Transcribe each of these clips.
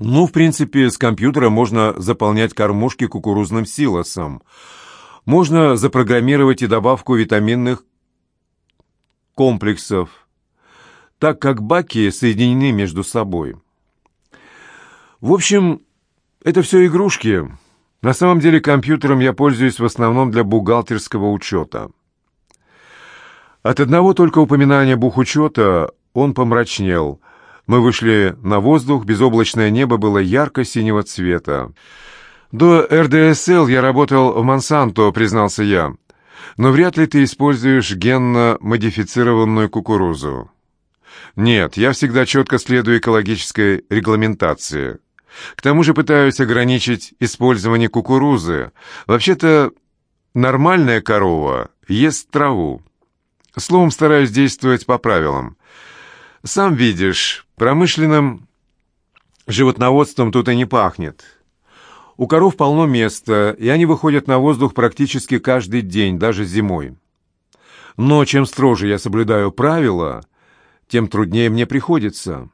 Ну, в принципе, с компьютера можно заполнять кормушки кукурузным силосом. Можно запрограммировать и добавку витаминных комплексов, так как баки соединены между собой. В общем, это все игрушки. На самом деле компьютером я пользуюсь в основном для бухгалтерского учета. От одного только упоминания бухучета он помрачнел. Мы вышли на воздух, безоблачное небо было ярко-синего цвета. «До РДСЛ я работал в Монсанто», — признался я. «Но вряд ли ты используешь генно-модифицированную кукурузу». «Нет, я всегда четко следую экологической регламентации. К тому же пытаюсь ограничить использование кукурузы. Вообще-то нормальная корова ест траву. Словом, стараюсь действовать по правилам. Сам видишь, промышленным животноводством тут и не пахнет. У коров полно места, и они выходят на воздух практически каждый день, даже зимой. Но чем строже я соблюдаю правила, тем труднее мне приходится.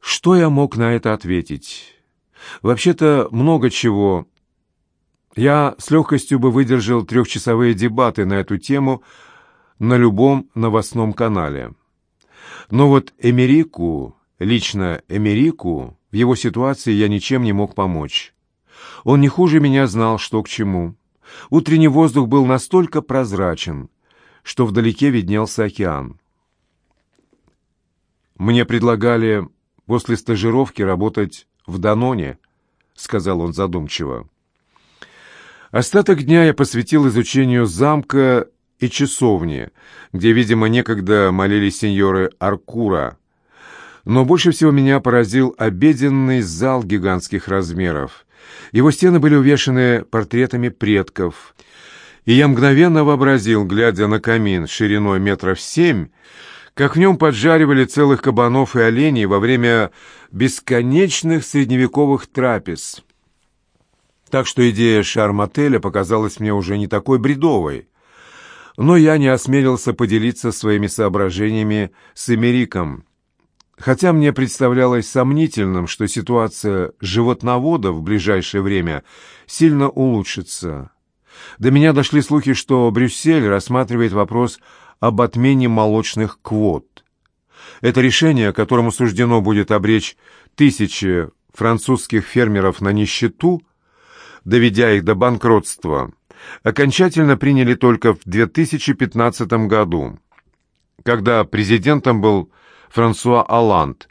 Что я мог на это ответить? Вообще-то много чего. Я с легкостью бы выдержал трехчасовые дебаты на эту тему на любом новостном канале. Но вот Эмерику, лично Эмерику, в его ситуации я ничем не мог помочь. Он не хуже меня знал, что к чему. Утренний воздух был настолько прозрачен, что вдалеке виднелся океан. Мне предлагали после стажировки работать в Даноне», — сказал он задумчиво. Остаток дня я посвятил изучению замка и часовни, где, видимо, некогда молились сеньоры Аркура. Но больше всего меня поразил обеденный зал гигантских размеров. Его стены были увешаны портретами предков, и я мгновенно вообразил, глядя на камин шириной метров семь, как в нем поджаривали целых кабанов и оленей во время бесконечных средневековых трапез. Так что идея шарм-отеля показалась мне уже не такой бредовой. Но я не осмелился поделиться своими соображениями с Эмериком, хотя мне представлялось сомнительным, что ситуация животноводов в ближайшее время сильно улучшится. До меня дошли слухи, что Брюссель рассматривает вопрос об отмене молочных квот. Это решение, которому суждено будет обречь тысячи французских фермеров на нищету, доведя их до банкротства, окончательно приняли только в 2015 году, когда президентом был Франсуа Оланд,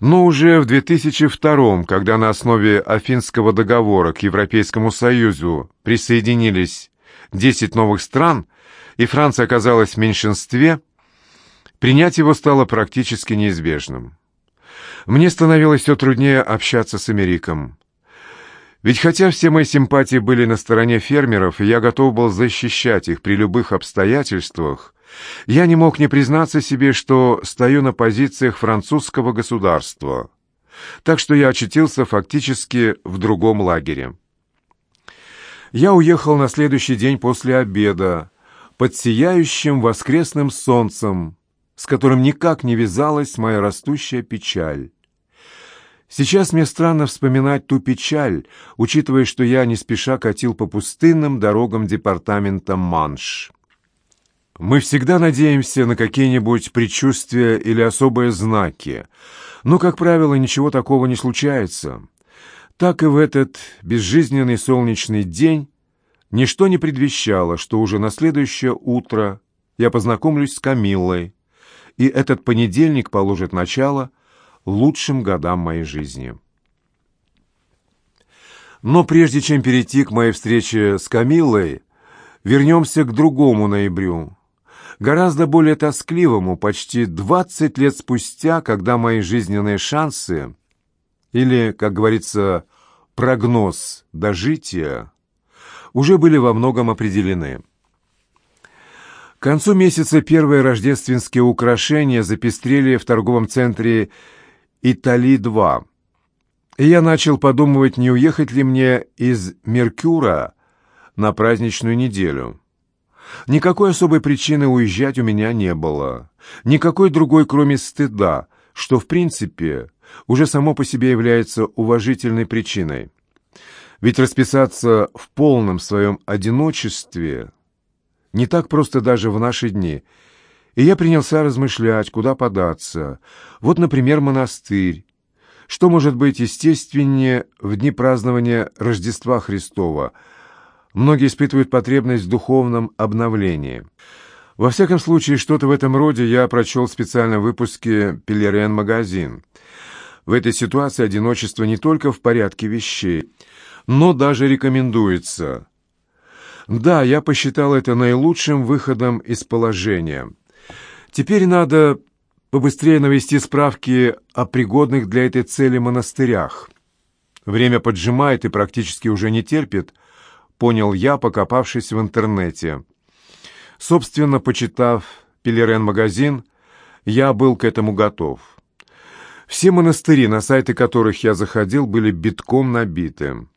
но уже в 2002, когда на основе Афинского договора к Европейскому Союзу присоединились 10 новых стран – и Франция оказалась в меньшинстве, принять его стало практически неизбежным. Мне становилось все труднее общаться с Америком. Ведь хотя все мои симпатии были на стороне фермеров, и я готов был защищать их при любых обстоятельствах, я не мог не признаться себе, что стою на позициях французского государства. Так что я очутился фактически в другом лагере. Я уехал на следующий день после обеда, под сияющим воскресным солнцем, с которым никак не вязалась моя растущая печаль. Сейчас мне странно вспоминать ту печаль, учитывая, что я не спеша катил по пустынным дорогам департамента Манш. Мы всегда надеемся на какие-нибудь предчувствия или особые знаки, но, как правило, ничего такого не случается. Так и в этот безжизненный солнечный день Ничто не предвещало, что уже на следующее утро я познакомлюсь с Камиллой, и этот понедельник положит начало лучшим годам моей жизни. Но прежде чем перейти к моей встрече с Камиллой, вернемся к другому ноябрю, гораздо более тоскливому, почти 20 лет спустя, когда мои жизненные шансы, или, как говорится, прогноз дожития, уже были во многом определены. К концу месяца первые рождественские украшения запестрели в торговом центре «Итали-2». И я начал подумывать, не уехать ли мне из «Меркюра» на праздничную неделю. Никакой особой причины уезжать у меня не было. Никакой другой, кроме стыда, что, в принципе, уже само по себе является уважительной причиной. Ведь расписаться в полном своем одиночестве не так просто даже в наши дни. И я принялся размышлять, куда податься. Вот, например, монастырь. Что может быть естественнее в дни празднования Рождества Христова? Многие испытывают потребность в духовном обновлении. Во всяком случае, что-то в этом роде я прочел в специальном выпуске «Пелерен-магазин». В этой ситуации одиночество не только в порядке вещей, но даже рекомендуется. Да, я посчитал это наилучшим выходом из положения. Теперь надо побыстрее навести справки о пригодных для этой цели монастырях. Время поджимает и практически уже не терпит, понял я, покопавшись в интернете. Собственно, почитав Пелерен-магазин, я был к этому готов. Все монастыри, на сайты которых я заходил, были битком набиты.